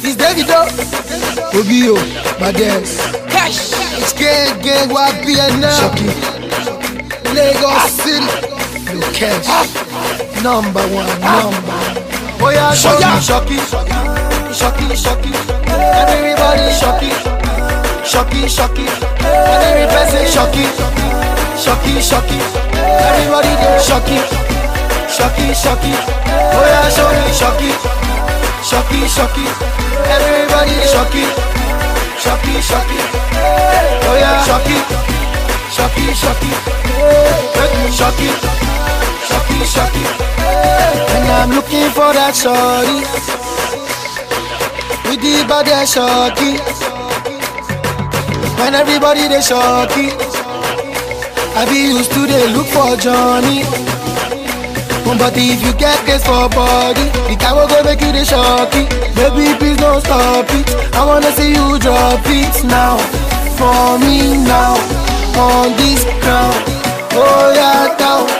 It's Davido. Obio, Bades. Cash. It's gang, gang, YBN now. Shocky. Lagos City. No cash. Number one, number one. Oh yeah, shocky, shocky. Shocky, shocky. Everybody shocky. Shocky, shocky. Every person shocky. Shocky, shocky. Everybody there shocky. Shocky, shocky. Oh yeah, shocky, shocky. Shocky, shocky. Everybody shocky. Shocky, shocky. Oh yeah, shocky. Shocky, shocky. Shocky. Shocky, shocky. And I'm looking for that shorty. With the body shocky. When everybody they shocky. I be used to they look for Johnny. But if you get this for body, the will go make you the shocky. Baby, please don't stop it. I wanna see you drop it now. For me now, on this ground. Oh yeah, down.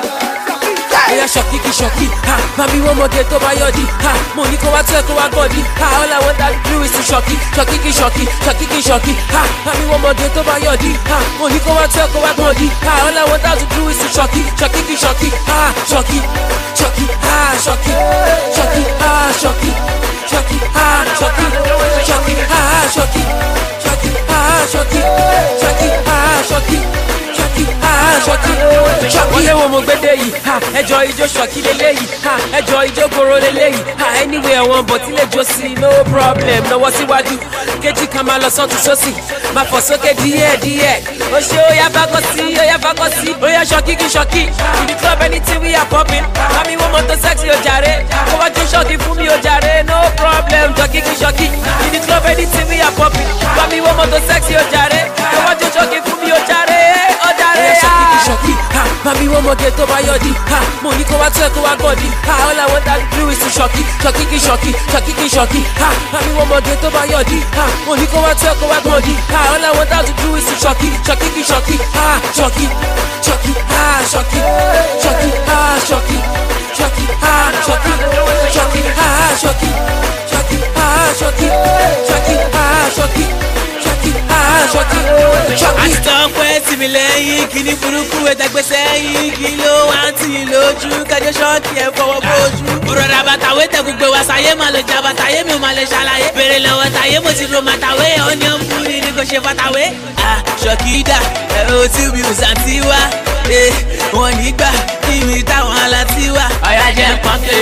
Oya ṣọ̀kí kí ṣọ̀kí, ha mami wọ́n mọ̀gẹ́ tó bá yọ̀dí, ha mo ní kó wá tẹ́ kó wá gọ̀dí, ha all I want that do is to ṣọ̀kí, ṣọ̀kí kí ṣọ̀kí, ṣọ̀kí kí ṣọ̀kí, ha mami wọ́n mọ̀gẹ́ tó bá yọ̀dí, ha mo ní kó wá tẹ́ kó wá gọ̀dí, ha all I want that do is to ṣọ̀kí, ṣọ̀kí kí ṣọ̀kí, ha ṣọ̀kí, ṣọ̀kí, ha ṣọ̀kí, ẹjọ́ ijó ṣọ́kì lélẹ́yìí. Ha ẹjọ́ ijó koro lélẹ́yìí. Ha anyway àwọn bọ̀ tí lè jó sí no problem. Lọ́wọ́ síwájú kejì kan máa lọ sọ́tún sósì. Máa fọ̀ sókè díẹ̀ díẹ̀. Ó ṣe ó yá bákọ́ sí ó yá bákọ́ sí ó yá ṣọ́kì kí in the club anything we are popping. Mami wo mọ́tò sexy ó jàre. Kó wá Mami wọ́n mọ gẹ̀ẹ́tọ́ bá yọ̀dí. Mo ní kó wá tún ẹ̀ kó body. Ha! All I want that is to ṣọ̀kí, ṣọ̀kí kí ṣọ̀kí, ṣọ̀kí kí ṣọ̀kí. Mami wọ́n mọ gẹ̀ẹ́tọ́ bá yọ̀dí. Mo ní kó wá tún ẹ̀ kó body. Ha! All I want that is to shock you, shocky, ṣọ̀kí, ṣọ̀kí kí ṣọ̀kí, ṣọ̀kí, ṣọ̀kí, ṣọ̀kí, ṣọ̀kí, ṣọ̀kí, ṣọ̀kí, ṣọ̀kí. Tì mí lẹ́yìn kíní burúkú ẹ̀dẹ́gbẹ́ sẹ́yìn kí ló wá ń tì í lójú kájọ ṣọ́ọ̀kì ẹ̀ fọwọ́ bójú. òrọ̀dà bàtàwé tẹ̀kù gbé wa sáyé máa lọ jà bàtàyé mi ò máa lè ṣàlàyé. bèrè lọ́wọ́ tàyé mo ti ro màtàwé ọ̀nìyàn fún mi ni kò ṣe fàtàwé. ṣọ́ọ̀kì dà ẹ̀rọ tí mi ò sàǹtì wá. wọn nígbà kí mi táwọn aláǹtí wá. ọ̀yà jẹ́ pọ́ńkì.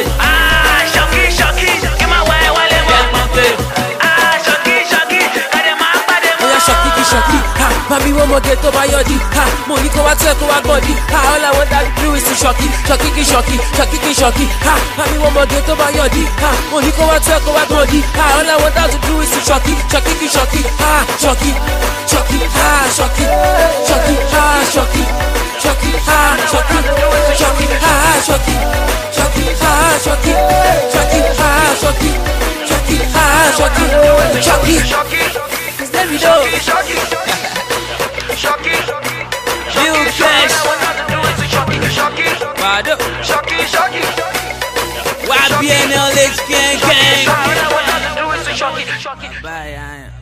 Mọ̀gẹ́ tó bá yọ̀dí, ha mo ní kó wá tó ẹ̀ kó ha all I want that do is to ṣọ́kì, ṣọ́kì kí ṣọ́kì, ṣọ́kì kí ṣọ́kì, ha wo mọ̀gẹ́ tó bá yọ̀dí, ha mo ní kó wá tó ẹ̀ kó wá gọ̀dí, ha all I want that do is to ṣọ́kì, ṣọ́kì kí ṣọ́kì, ha ṣọ́kì, ṣọ́kì, ha ṣọ́kì, ṣọ́kì, ha ṣọ́kì, ṣọ́kì, ha ṣọ́kì, ṣọ́kì, ha ṣọ́kì, ṣọ́kì, ha ṣọ́kì, ṣọ́kì, ha ṣọ́kì, ṣọ́kì, ha ṣọ́kì, ṣọ́kì. hard. Shocky, shocky. YBNLH gang gang. All I want to do is shocky, shocky. Bye,